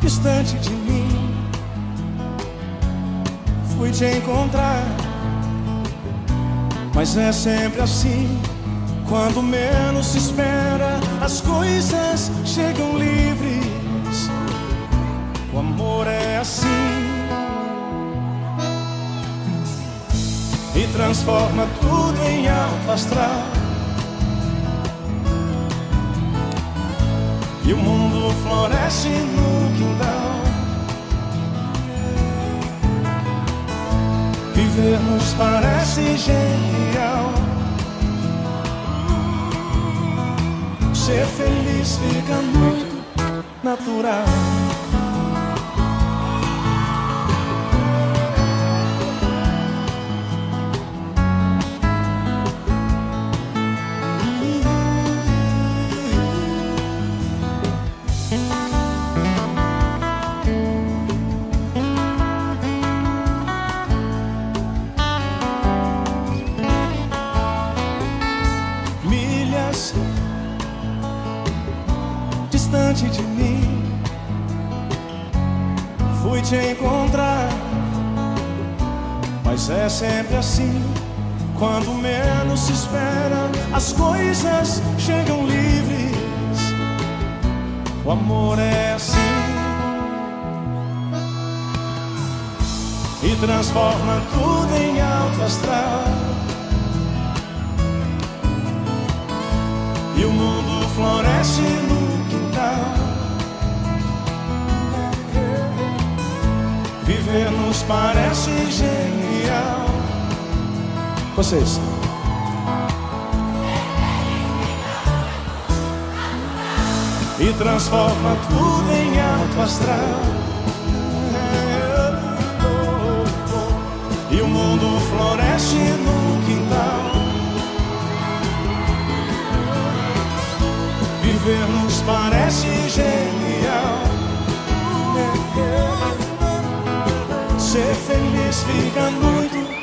distante de mim. Fui te encontrar, mas é sempre assim. Quando menos se espera, as coisas chegam livres. O amor é assim e transforma tudo em alto astral. E o mundo floresce no quintal. Viver nos parece genial. Ser feliz fica muito natural. Distante de mim, fui te encontrar, mas é sempre assim. Quando menos se espera, as coisas chegam livres. O amor é assim e transforma tudo em alto astral. E o mundo floresce no Viver nos parece genial. Vocês. E transforma tudo em alto astral. E o mundo floresce no quintal. Viver nos parece sem me explica muito